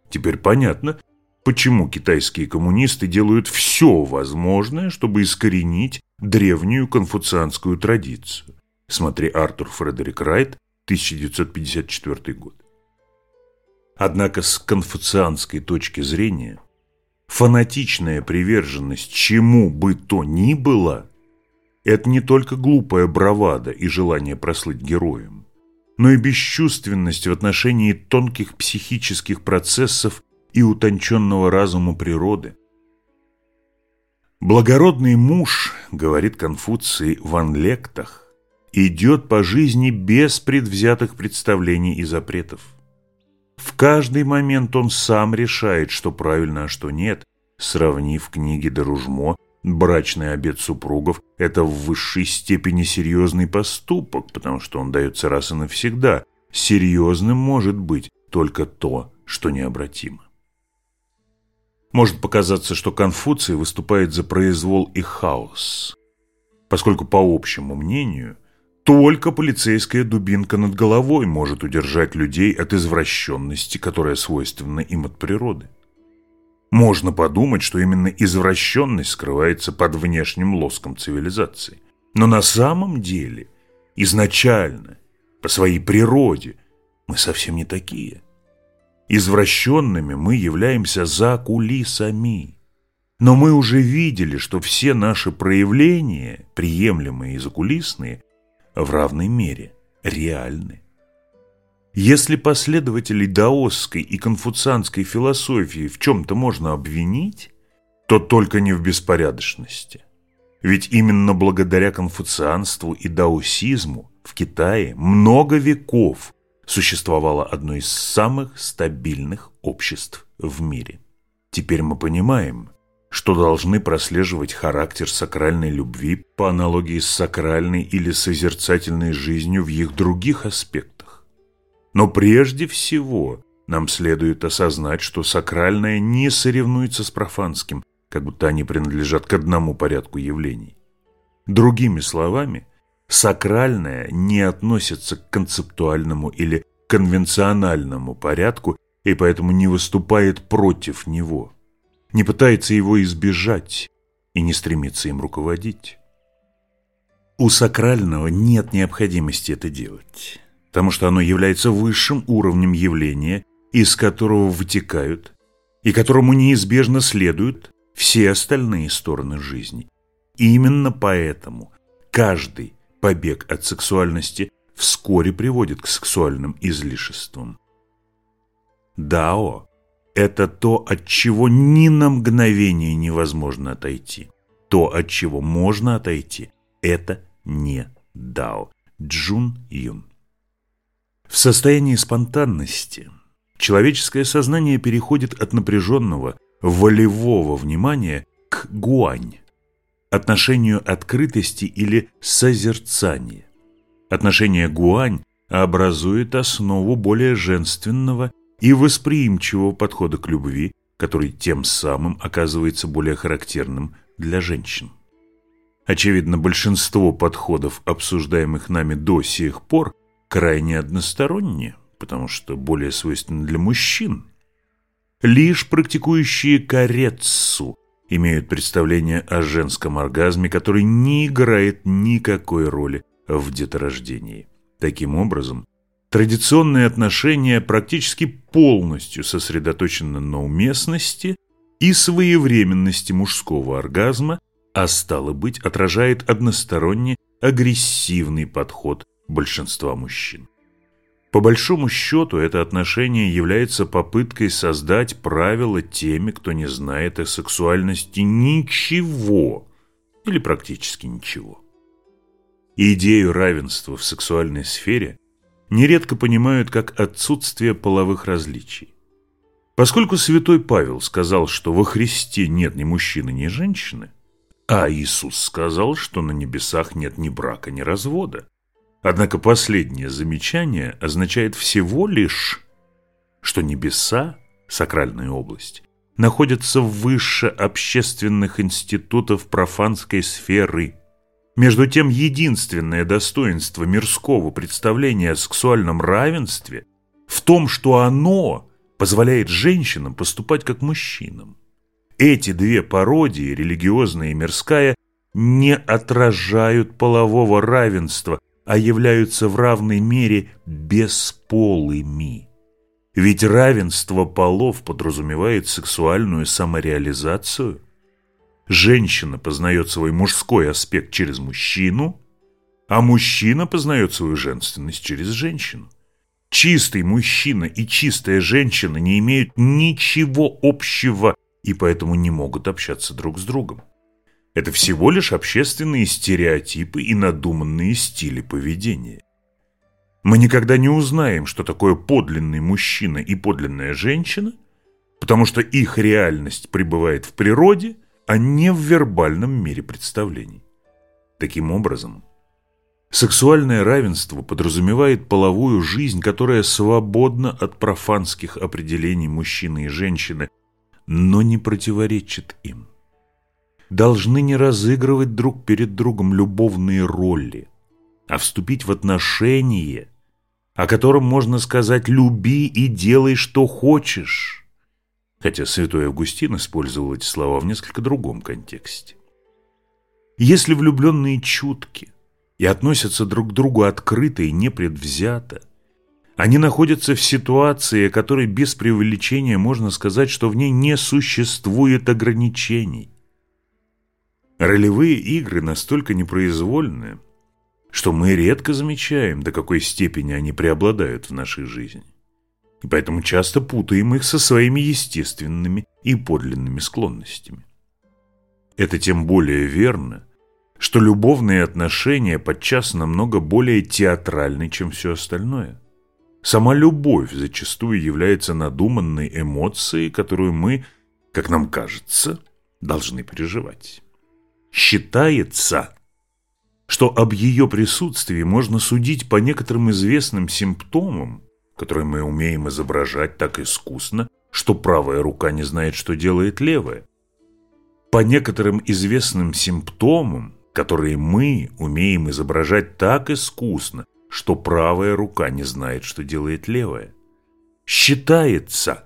Теперь понятно, почему китайские коммунисты делают все возможное, чтобы искоренить древнюю конфуцианскую традицию. Смотри Артур Фредерик Райт, 1954 год. Однако с конфуцианской точки зрения фанатичная приверженность чему бы то ни было – это не только глупая бравада и желание прослыть героем, но и бесчувственность в отношении тонких психических процессов и утонченного разума природы. Благородный муж, говорит Конфуций в Анлектах, идет по жизни без предвзятых представлений и запретов. В каждый момент он сам решает, что правильно, а что нет, сравнив книги Доружмо Брачный обед супругов – это в высшей степени серьезный поступок, потому что он дается раз и навсегда. Серьезным может быть только то, что необратимо. Может показаться, что Конфуций выступает за произвол и хаос, поскольку, по общему мнению, только полицейская дубинка над головой может удержать людей от извращенности, которая свойственна им от природы. Можно подумать, что именно извращенность скрывается под внешним лоском цивилизации. Но на самом деле, изначально, по своей природе, мы совсем не такие – Извращенными мы являемся за кулисами. Но мы уже видели, что все наши проявления, приемлемые и закулисные, в равной мере реальны. Если последователей даосской и конфуцианской философии в чем-то можно обвинить, то только не в беспорядочности. Ведь именно благодаря конфуцианству и даосизму в Китае много веков существовало одно из самых стабильных обществ в мире. Теперь мы понимаем, что должны прослеживать характер сакральной любви по аналогии с сакральной или созерцательной жизнью в их других аспектах. Но прежде всего нам следует осознать, что сакральное не соревнуется с профанским, как будто они принадлежат к одному порядку явлений. Другими словами – сакральное не относится к концептуальному или конвенциональному порядку и поэтому не выступает против него, не пытается его избежать и не стремится им руководить. У сакрального нет необходимости это делать, потому что оно является высшим уровнем явления, из которого вытекают и которому неизбежно следуют все остальные стороны жизни. И именно поэтому каждый побег от сексуальности вскоре приводит к сексуальным излишествам. Дао – это то, от чего ни на мгновение невозможно отойти. То, от чего можно отойти – это не дао. Джун Юн. В состоянии спонтанности человеческое сознание переходит от напряженного, волевого внимания к гуань отношению открытости или созерцания. Отношение гуань образует основу более женственного и восприимчивого подхода к любви, который тем самым оказывается более характерным для женщин. Очевидно, большинство подходов, обсуждаемых нами до сих пор, крайне односторонние, потому что более свойственны для мужчин. Лишь практикующие каретсу имеют представление о женском оргазме, который не играет никакой роли в деторождении. Таким образом, традиционные отношения практически полностью сосредоточены на уместности и своевременности мужского оргазма, а стало быть, отражает односторонний агрессивный подход большинства мужчин. По большому счету, это отношение является попыткой создать правила теми, кто не знает о сексуальности ничего или практически ничего. Идею равенства в сексуальной сфере нередко понимают как отсутствие половых различий. Поскольку святой Павел сказал, что во Христе нет ни мужчины, ни женщины, а Иисус сказал, что на небесах нет ни брака, ни развода, Однако последнее замечание означает всего лишь, что небеса, сакральная область, находятся выше общественных институтов профанской сферы. Между тем, единственное достоинство мирского представления о сексуальном равенстве в том, что оно позволяет женщинам поступать как мужчинам. Эти две пародии, религиозная и мирская, не отражают полового равенства – а являются в равной мере бесполыми. Ведь равенство полов подразумевает сексуальную самореализацию. Женщина познает свой мужской аспект через мужчину, а мужчина познает свою женственность через женщину. Чистый мужчина и чистая женщина не имеют ничего общего и поэтому не могут общаться друг с другом. Это всего лишь общественные стереотипы и надуманные стили поведения. Мы никогда не узнаем, что такое подлинный мужчина и подлинная женщина, потому что их реальность пребывает в природе, а не в вербальном мире представлений. Таким образом, сексуальное равенство подразумевает половую жизнь, которая свободна от профанских определений мужчины и женщины, но не противоречит им должны не разыгрывать друг перед другом любовные роли, а вступить в отношения, о котором можно сказать «люби и делай, что хочешь». Хотя святой Августин использовал эти слова в несколько другом контексте. Если влюбленные чутки и относятся друг к другу открыто и непредвзято, они находятся в ситуации, о которой без преувеличения можно сказать, что в ней не существует ограничений. Ролевые игры настолько непроизвольны, что мы редко замечаем, до какой степени они преобладают в нашей жизни. И поэтому часто путаем их со своими естественными и подлинными склонностями. Это тем более верно, что любовные отношения подчас намного более театральны, чем все остальное. Сама любовь зачастую является надуманной эмоцией, которую мы, как нам кажется, должны переживать считается, что об ее присутствии можно судить по некоторым известным симптомам, которые мы умеем изображать так искусно, что правая рука не знает, что делает левая. По некоторым известным симптомам, которые мы умеем изображать так искусно, что правая рука не знает, что делает левая. Считается,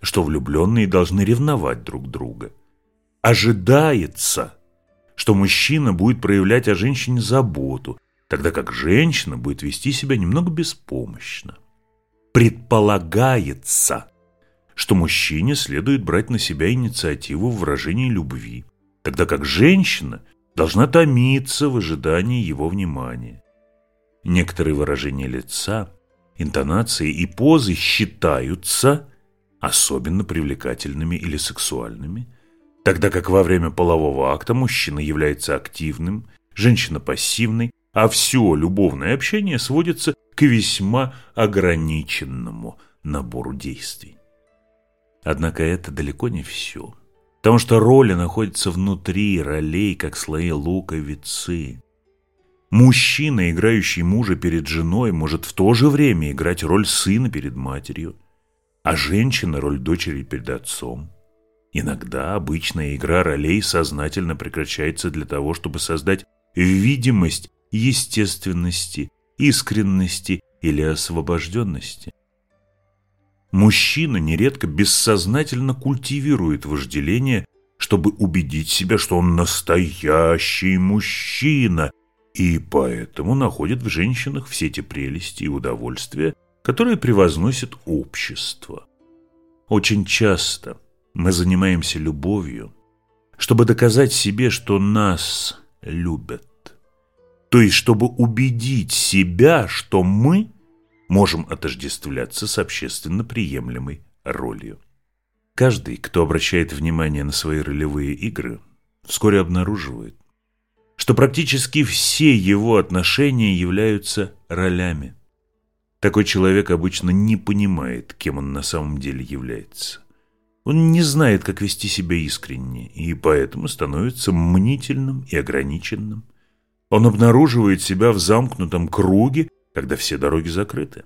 что влюбленные должны ревновать друг друга – ожидается, что мужчина будет проявлять о женщине заботу, тогда как женщина будет вести себя немного беспомощно. Предполагается, что мужчине следует брать на себя инициативу в выражении любви, тогда как женщина должна томиться в ожидании его внимания. Некоторые выражения лица, интонации и позы считаются особенно привлекательными или сексуальными – тогда как во время полового акта мужчина является активным, женщина пассивной, а все любовное общение сводится к весьма ограниченному набору действий. Однако это далеко не все, потому что роли находятся внутри ролей, как слои луковицы. Мужчина, играющий мужа перед женой, может в то же время играть роль сына перед матерью, а женщина – роль дочери перед отцом – Иногда обычная игра ролей сознательно прекращается для того, чтобы создать видимость естественности, искренности или освобожденности. Мужчина нередко бессознательно культивирует вожделение, чтобы убедить себя, что он настоящий мужчина, и поэтому находит в женщинах все те прелести и удовольствия, которые превозносит общество. Очень часто – мы занимаемся любовью, чтобы доказать себе, что нас любят. То есть, чтобы убедить себя, что мы можем отождествляться с общественно приемлемой ролью. Каждый, кто обращает внимание на свои ролевые игры, вскоре обнаруживает, что практически все его отношения являются ролями. Такой человек обычно не понимает, кем он на самом деле является. Он не знает, как вести себя искренне, и поэтому становится мнительным и ограниченным. Он обнаруживает себя в замкнутом круге, когда все дороги закрыты.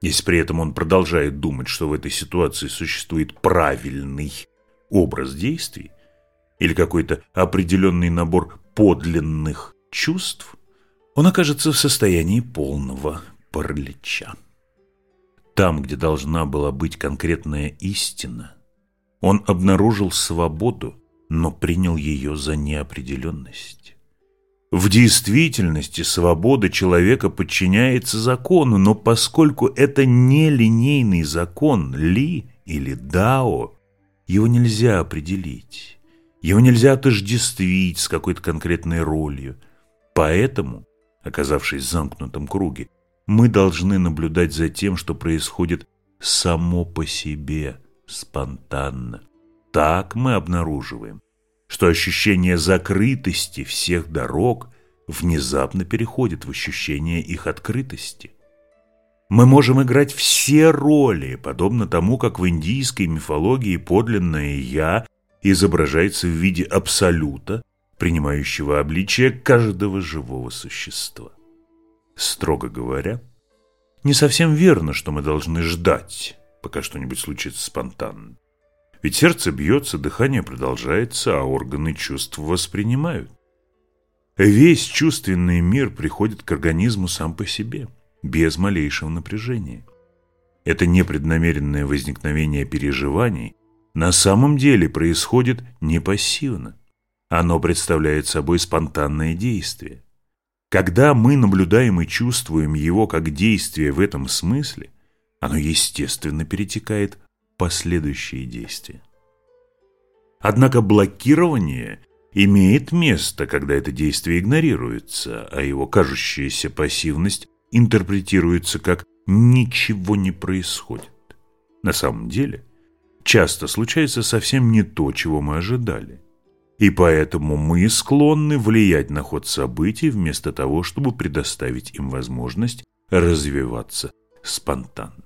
Если при этом он продолжает думать, что в этой ситуации существует правильный образ действий или какой-то определенный набор подлинных чувств, он окажется в состоянии полного паралича. Там, где должна была быть конкретная истина, он обнаружил свободу, но принял ее за неопределенность. В действительности свобода человека подчиняется закону, но поскольку это не линейный закон Ли или Дао, его нельзя определить, его нельзя отождествить с какой-то конкретной ролью. Поэтому, оказавшись в замкнутом круге, мы должны наблюдать за тем, что происходит само по себе, спонтанно. Так мы обнаруживаем, что ощущение закрытости всех дорог внезапно переходит в ощущение их открытости. Мы можем играть все роли, подобно тому, как в индийской мифологии подлинное «я» изображается в виде абсолюта, принимающего обличие каждого живого существа строго говоря, не совсем верно, что мы должны ждать, пока что-нибудь случится спонтанно. Ведь сердце бьется, дыхание продолжается, а органы чувств воспринимают. Весь чувственный мир приходит к организму сам по себе, без малейшего напряжения. Это непреднамеренное возникновение переживаний на самом деле происходит не пассивно. Оно представляет собой спонтанное действие. Когда мы наблюдаем и чувствуем его как действие в этом смысле, оно естественно перетекает в последующие действия. Однако блокирование имеет место, когда это действие игнорируется, а его кажущаяся пассивность интерпретируется как «ничего не происходит». На самом деле, часто случается совсем не то, чего мы ожидали – и поэтому мы склонны влиять на ход событий вместо того, чтобы предоставить им возможность развиваться спонтанно.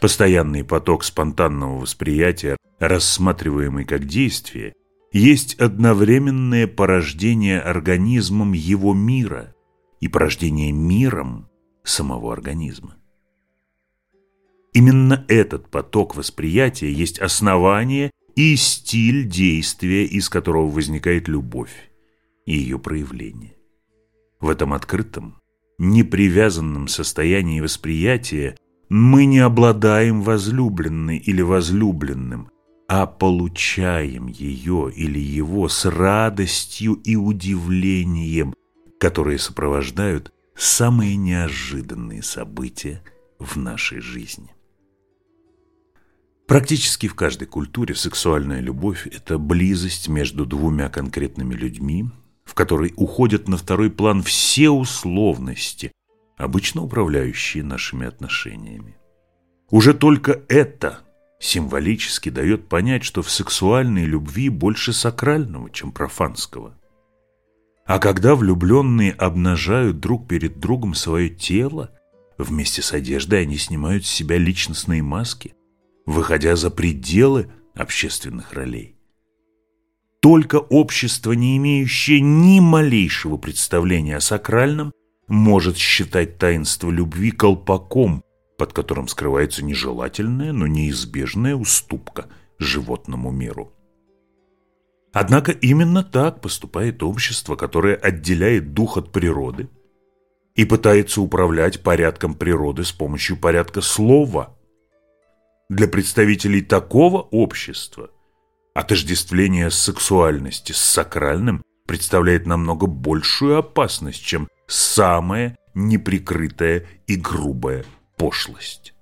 Постоянный поток спонтанного восприятия, рассматриваемый как действие, есть одновременное порождение организмом его мира и порождение миром самого организма. Именно этот поток восприятия есть основание и стиль действия, из которого возникает любовь и ее проявление. В этом открытом, непривязанном состоянии восприятия мы не обладаем возлюбленной или возлюбленным, а получаем ее или его с радостью и удивлением, которые сопровождают самые неожиданные события в нашей жизни. Практически в каждой культуре сексуальная любовь – это близость между двумя конкретными людьми, в которой уходят на второй план все условности, обычно управляющие нашими отношениями. Уже только это символически дает понять, что в сексуальной любви больше сакрального, чем профанского. А когда влюбленные обнажают друг перед другом свое тело, вместе с одеждой они снимают с себя личностные маски, выходя за пределы общественных ролей. Только общество, не имеющее ни малейшего представления о сакральном, может считать таинство любви колпаком, под которым скрывается нежелательная, но неизбежная уступка животному миру. Однако именно так поступает общество, которое отделяет дух от природы и пытается управлять порядком природы с помощью порядка слова – для представителей такого общества. Отождествление сексуальности с сакральным представляет намного большую опасность, чем самая неприкрытая и грубая пошлость.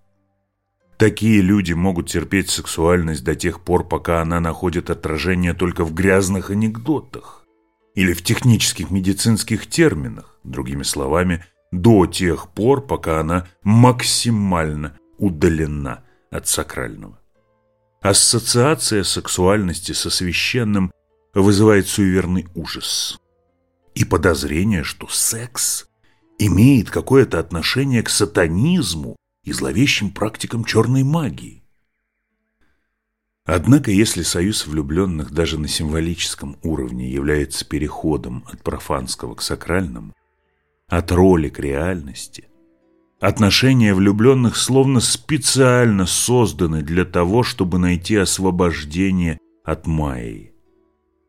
Такие люди могут терпеть сексуальность до тех пор, пока она находит отражение только в грязных анекдотах или в технических медицинских терминах, другими словами, до тех пор, пока она максимально удалена от сакрального. Ассоциация сексуальности со священным вызывает суеверный ужас и подозрение, что секс имеет какое-то отношение к сатанизму и зловещим практикам черной магии. Однако, если союз влюбленных даже на символическом уровне является переходом от профанского к сакральному, от роли к реальности – Отношения влюбленных словно специально созданы для того, чтобы найти освобождение от Майи.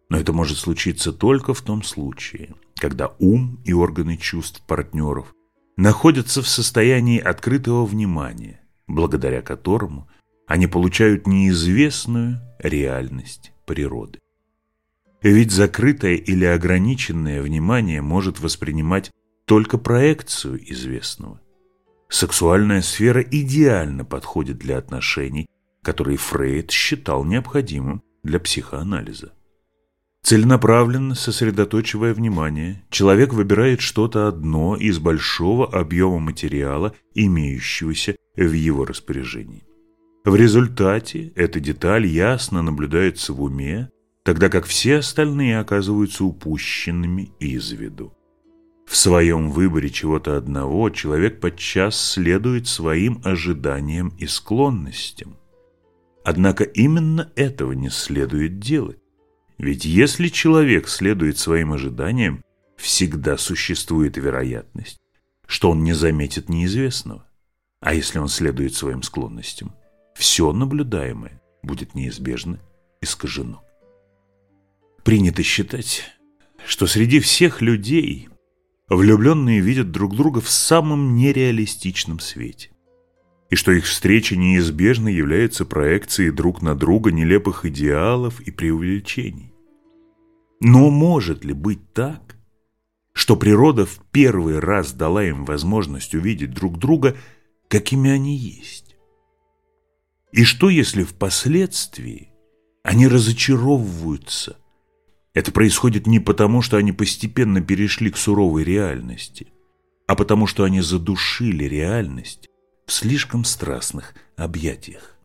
Но это может случиться только в том случае, когда ум и органы чувств партнеров находятся в состоянии открытого внимания, благодаря которому они получают неизвестную реальность природы. Ведь закрытое или ограниченное внимание может воспринимать только проекцию известного – Сексуальная сфера идеально подходит для отношений, которые Фрейд считал необходимым для психоанализа. Целенаправленно сосредоточивая внимание, человек выбирает что-то одно из большого объема материала, имеющегося в его распоряжении. В результате эта деталь ясно наблюдается в уме, тогда как все остальные оказываются упущенными из виду. В своем выборе чего-то одного человек подчас следует своим ожиданиям и склонностям. Однако именно этого не следует делать. Ведь если человек следует своим ожиданиям, всегда существует вероятность, что он не заметит неизвестного. А если он следует своим склонностям, все наблюдаемое будет неизбежно искажено. Принято считать, что среди всех людей Влюбленные видят друг друга в самом нереалистичном свете. И что их встреча неизбежно является проекцией друг на друга нелепых идеалов и преувеличений. Но может ли быть так, что природа в первый раз дала им возможность увидеть друг друга, какими они есть? И что, если впоследствии они разочаровываются это происходит не потому, что они постепенно перешли к суровой реальности, а потому, что они задушили реальность в слишком страстных объятиях.